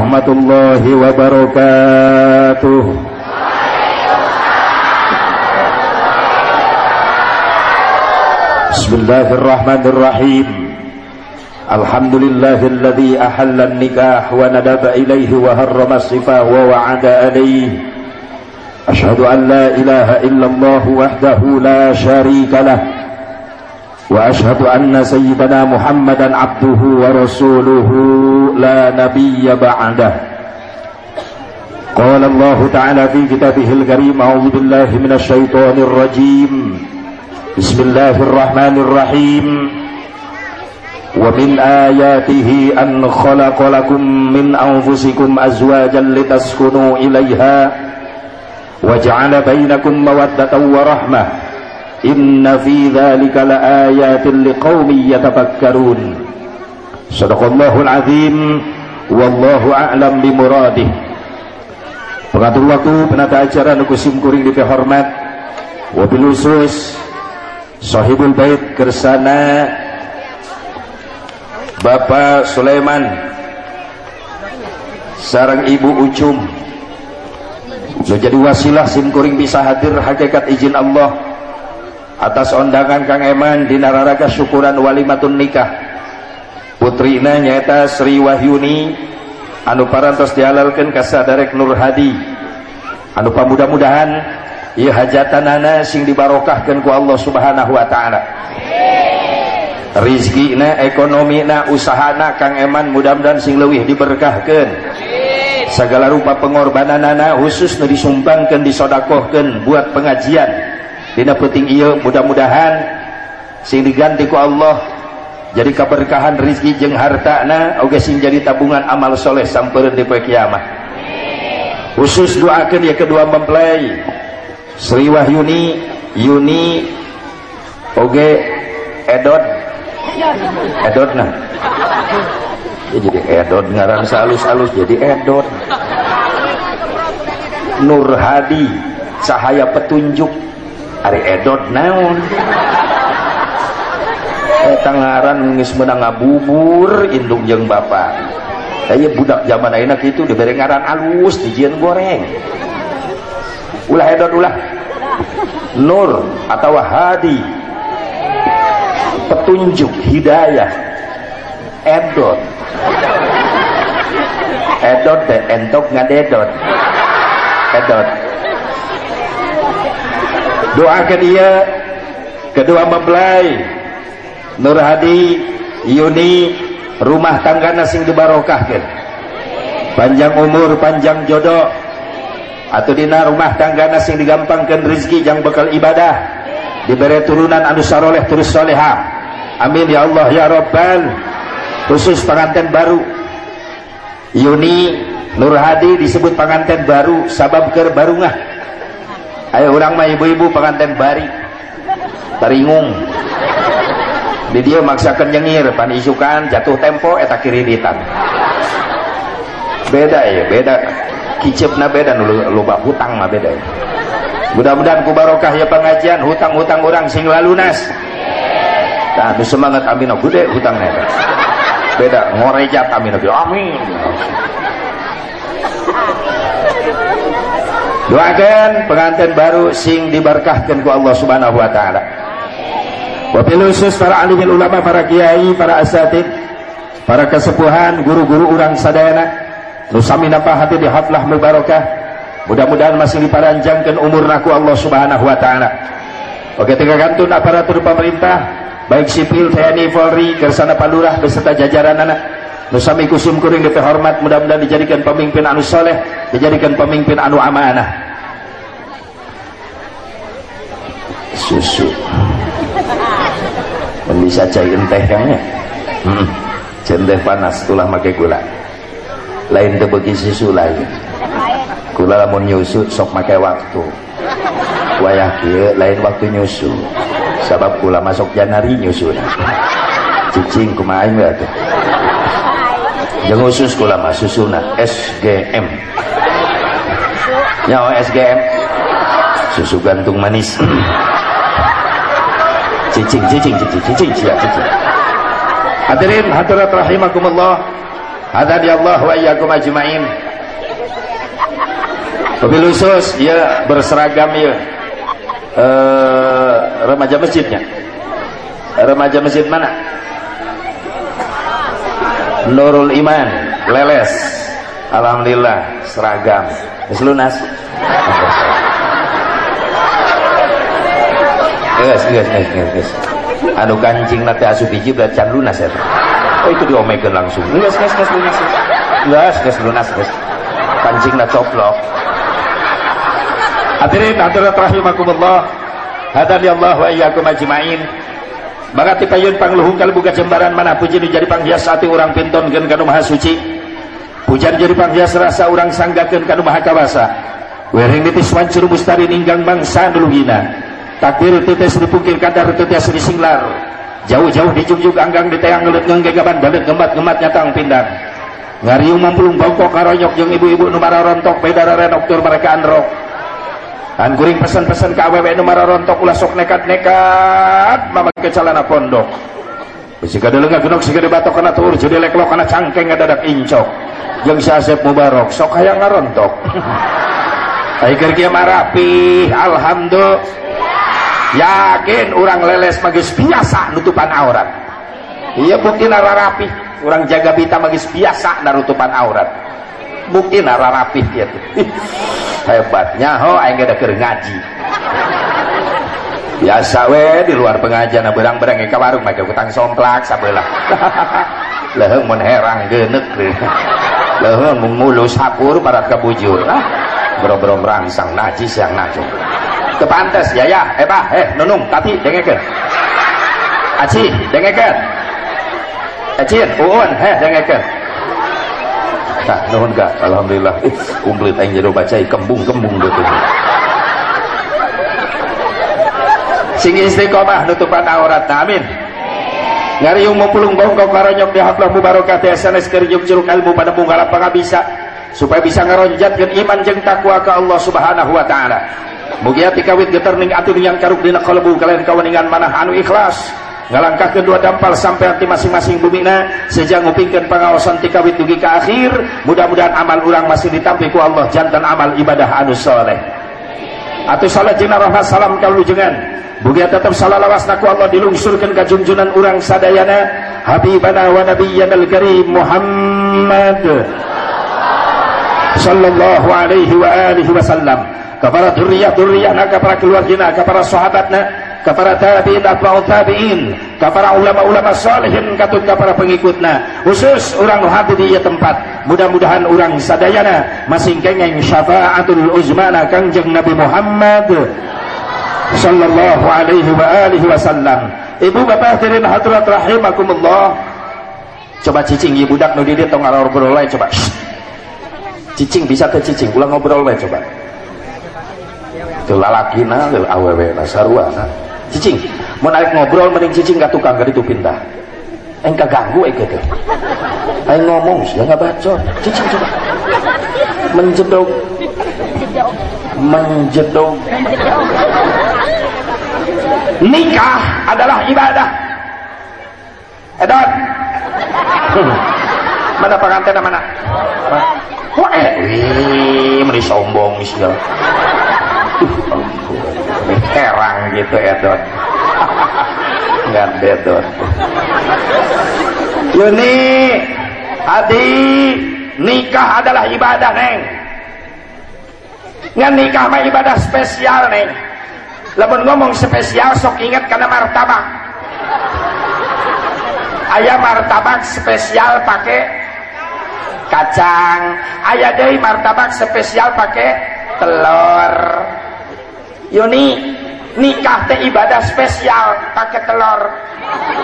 warahmatullahi wabarakatuh. Bismillahirrahmanirrahim. Alhamdulillahilladzi ahalla nikah wa nadaba ilaihi wa harrama sifah wa wa'ada alaihi. Ashhadu an la ilaha illallah wahdahu la syarika lah. وأشهد أن سيدنا محمدا عبده ورسوله لا نبي بعده. قال الله تعالى في كتابه الكريم أعوذ بالله من الشيطان الرجيم. بسم الله الرحمن الرحيم. ومن آياته أن خلق لكم من أنفسكم أزواجا لتسكنوا إليها وجعل بينكم مودة ورحمة. Inna fi dhalika laayatin liqawmi yatafakkarun. Sadaqallahul azim. Wallahu a'lam bimuradih. Pengatur waktu penata acara Nukusim Kuring di kehormat. Wabil usus Sahibul Bait Kersana. Bapak Sulaiman. Sarang Ibu Ucum. Jadi wasilah Simkuring bisa hadir. Hakikat izin Allah atas undangan Kang Eman di nararaga syukuran walimatun nikah. Putrina nyata Sri Wahyuni. Anu parantos dihalalkan kasadarek Nur Hadi. Anu pamudah-mudahan ieu hajatanana sing dibarokahkeun ku Allah Subhanahu wa taala. Rizkina ekonomina usahana Kang Eman mudah-mudahan sing leuwih diberkahkeun. Segala rupa pengorbananana khusus nu disumbangkeun disodakohkeun buat pengajian dina penting ieu mudah-mudahan sing diganti ku Allah jadi keberkahan rizki jeng harta na oke sing jadi tabungan amal soleh sampai di kiamat. Khusus doakan ya kedua mempelai Sri Wahyuni Yuni oke Edot Edot nah. Ya jadi Edot ngaran salus-alus jadi Edot Nur Hadi cahaya petunjuk Ari Edot naon? Tangaran ngis menang ngabubur indung jeng bapak. Saya budak zaman enak itu diberi ngaran alus dijian goreng. Ulah edot ulah. Nur atau hadi. Petunjuk hidayah. Edot. Edot deh entok ngadedot. Edot doakan dia kedua mempelai Nur Hadi Yuni rumah tangga sing dibarokahkan. Panjang umur panjang jodoh atau dina rumah tangga sing digampangkan rezeki yang bekal ibadah. Diberi turunan anu saroleh terus soleha. Amin ya Allah ya Rabbal. Khusus pengantin baru. Yuni Nur Hadi disebut pengantin baru sabab ker barungah ayo orang mah ibu-ibu pengantin bari. Taringung di dia maksakan nyengir pan isukan jatuh tempo eta kiriritan beda ya beda. Kicipna beda lupa hutang mah beda ya. Mudah-mudahan ku barokah ya pengajian. Hutang-hutang orang sing lalunas. Nah nu semangat amin. Gede hutangnya. Beda ngorejat amin. Amin doakan pengantin baru sing diberkahkan ku Allah subhanahu wa ta'ala. Wabil khusus para alimil ulama para kiai para asatid para kesepuhan guru-guru orang sadayana. Nusami napa hati di haflah mubarakah. Mudah-mudahan masih diparanjangkan umur naku Allah subhanahu wa ta'ala. Oke tiga kantun aparatur pemerintah baik sipil TNI Polri kersana palurah beserta jajaran anak. Nusami kusum kuring di hormat mudah-mudahan dijadikan pemimpin anu soleh dijadikan pemimpin anu amanah susu. Bisa cair teh kayaknya hmm. teh panas tulah make gula. Lain teu beuki susu lain. Gula lamun nyusu sok make waktu. Wayah kieu lain waktu nyusu. Sabab gula masuk janari nyusu. Cicing kumaha aing tuh. Jeung khusus kula mah susuna SGM nyawa SGM susu gantung manis cicing cicing cicing cicing sia cicing hadirin hadirat rahimakumullah. Hadani Allah wa iyyakum ajmain. Mobil khusus ya berseragam ya. Uh, remaja masjidnya. Remaja masjid mana? Nurul Iman Leles. Alhamdulillah seragam. Wis lunas Guys, guys, guys, guys, guys. Anu kancing nanti asup biji berat can lunas ya. Oh itu diomekan langsung. Guys, guys, guys, lunas. Guys, guys, lunas, guys. Kancing na coplok. Hadirin hadirat rahimakumullah. Hadani Allah wa iyyakum ajmain. Bagati payun pangluhung kalau buka jembaran mana puji jadi panghias hati orang pinton gen kanu maha suci. Pujan jadi panghias rasa orang sanggakeun kanu maha kawasa. Wering nitis wancur mustari ninggang bangsa duluhina takbir tetes dipungkir kadar tetes disinglar jauh-jauh anggang di teang ngelut ngenggegaban ngemat-ngemat nyatang pindang ngariung mampulung bongkok karonyok yang ibu-ibu numara rontok bedara renoktur mereka androk dan kuring pesan-pesan ke awewe numara rontok ulah sok nekat-nekat mama ke pondok. Jika dulu nggak genok sih batok kena tur jadi leklok kena cangkeng ada dak incok. Yang sasep mubarok sok kayak ngarontok. Aikir kia marapi alhamdulillah yakin orang leles magis biasa nutupan aurat. Iya bukti nara rapi. Orang jaga bita magis biasa nutupan aurat. Bukti nara rapi ya hebatnya ho aing ada keur ngaji. Biasa we di luar pengajian berang-berang ke warung make utang somplak sabelah. Leuheung mun herang geuneuk leuheung mulus hapur barat kabujur ah bro-bro merangsang najis yang najis kepantes ya ya. Eh eh nunung. Tapi dengekeun. Aci dengekeun. Acin uun. Heh dengekeun. Nah nuhun gak? Alhamdulillah. Ih kumplit aing jero baca kembung-kembung gitu sing istiqomah nutupan aurat. Nah, amin. Ngari yung mupulung bongkok karonyok di haplah mubarokat SNS kerjuk curug ilmu pada bungalap bisa supaya bisa ngeronjatkan iman jeng takwa ke Allah subhanahu wa ta'ala Mugia tikawit geterning atuh yang karuk dina kalbu kalian kawaningan mana anu ikhlas. Ngalangkah kedua dampal sampai nanti masing-masing bumina sejak ngupingkan pengawasan tikawit dugi ke akhir. Mudah-mudahan amal orang masih ditampiku Allah jantan amal ibadah anu soleh. Atau salat jina rahmat salam kalau jengan Bugia tetap salah lawas naku Allah dilungsurkan ke junjunan orang sadayana. Habibana wa nabiyyana al-karim Muhammad. Sallallahu alaihi wa alihi wasallam kepada duriyah-duriyahna kepada keluargina kepada sahabatna kepada tabi'in atba'u tabi'in kepada ulama-ulama salihin katut kepada pengikutna. Khusus orang hati di tempat. Mudah-mudahan orang sadayana. Masing kengeng syafaatul uzmana kangjeng Nabi Muhammad sallallahu alaihi wa alihi wasallam ibu bapak hadirin hadirat rahimakumullah. Coba cicing ibu budak nu dia tong ngobrol coba. Cicing bisa ke cicing. Ulang ngobrol wae coba lalakina awewe na sarua na cicing. Mau naik ngobrol mending cicing gak tukang gak itu pindah. Engkau ganggu eh gitu ayo ngomong sih nggak bacot. Cicing coba. Menjedok menjedok nikah adalah ibadah. Edot mana pengantin mana? Wah, eh, wih, meni sombong sih herang gitu edot nggak dedot Yuni Adi nikah adalah ibadah neng. Ngan nikah mah ibadah spesial neng. Lamun ngomong spesial sok ingat karena martabak. Ayah martabak spesial pakai kacang. Ayah deh martabak spesial pakai telur Yuni nikah teh ibadah spesial pakai telur.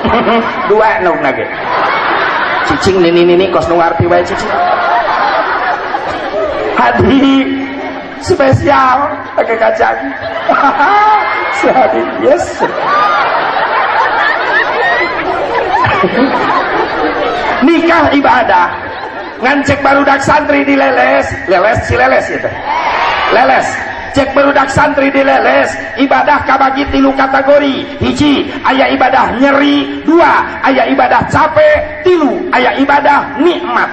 Dua nuk nage cicing nini nini kos nu ngarti wae cicing. Hadi spesial pakai kacang. Sehari yes. Nikah ibadah. Ngancek barudak santri di leles leles si leles itu leles cek berudak santri di leles. Ibadah kabagi tilu kategori. Hiji ayah ibadah nyeri. Dua ayah ibadah capek. Tilu ayah ibadah nikmat.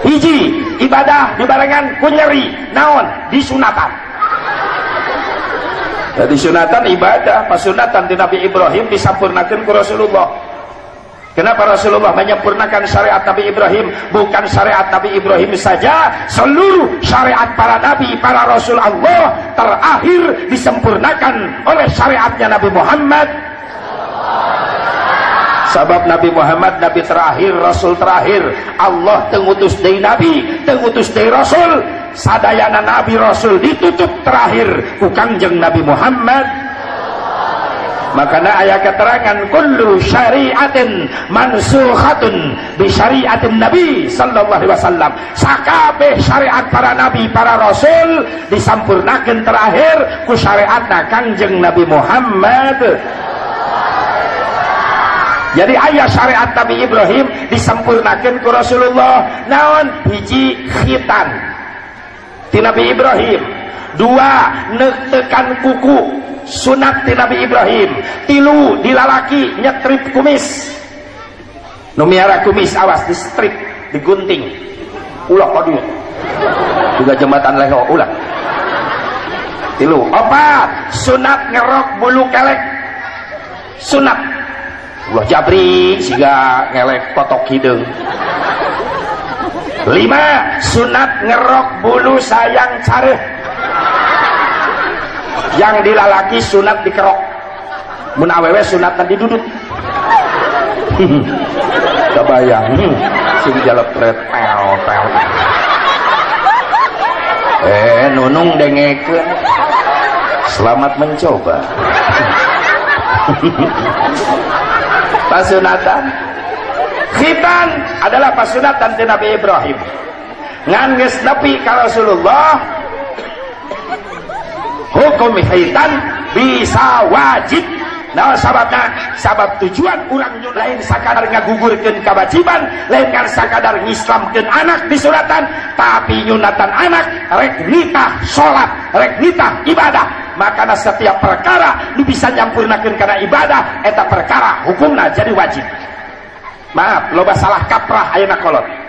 Hiji ibadah dibarengan kunyeri naon? Disunatan jadi sunatan ibadah. Pasunatan di Nabi Ibrahim disampurnakan ke Rasulullah Kenapa Rasulullah menyempurnakan syariat Nabi Ibrahim? Bukan syariat Nabi Ibrahim saja, seluruh syariat para nabi, para rasul Allah terakhir disempurnakan oleh syariatnya Nabi Muhammad. Sebab Nabi Muhammad Nabi terakhir, Rasul terakhir. Allah tengutus dari Nabi, tengutus dari Rasul. Sadayana Nabi Rasul ditutup terakhir bukan jeng Nabi Muhammad makanya ayat keterangan kullu syariatin mansukhatun bi syariatin nabi sallallahu alaihi wasallam. Sakabe syariat para nabi para rasul disampurnakan terakhir ku syariatna kangjeng nabi Muhammad. Jadi ayah syariat Nabi Ibrahim disempurnakan ke Rasulullah. Naon? Hiji khitan. Di Nabi Ibrahim. Dua netekan kuku sunat di Nabi Ibrahim. Tilu dilalaki nyetrip kumis. Numiara kumis awas di strip digunting. Ulah kodi juga jembatan leho ulah. Tilu opat sunat ngerok bulu kelek. Sunat. Ulah jabri siga ngelek potok hidung. Lima sunat ngerok bulu sayang careh yang dilalaki sunat dikerok mun awewe sunat tadi duduk. Kebayang sing jalepret pel pel. Eh nunung dengekeun selamat mencoba. Pasunatan. Khitan adalah pasunatan di Nabi Ibrahim. Ngan nepi ka Rasulullah hukum hitan bisa wajib. Nah sababna sabab tujuan orang lain sakadar ngagugurkan kewajiban lain kan sakadar ngislamkan anak di suratan tapi nyunatan anak rek nitah sholat rek nitah ibadah. Makanya setiap perkara lu bisa nyampurnakan karena ibadah eta perkara hukumnya jadi wajib. Maaf loba salah kaprah ayana kolot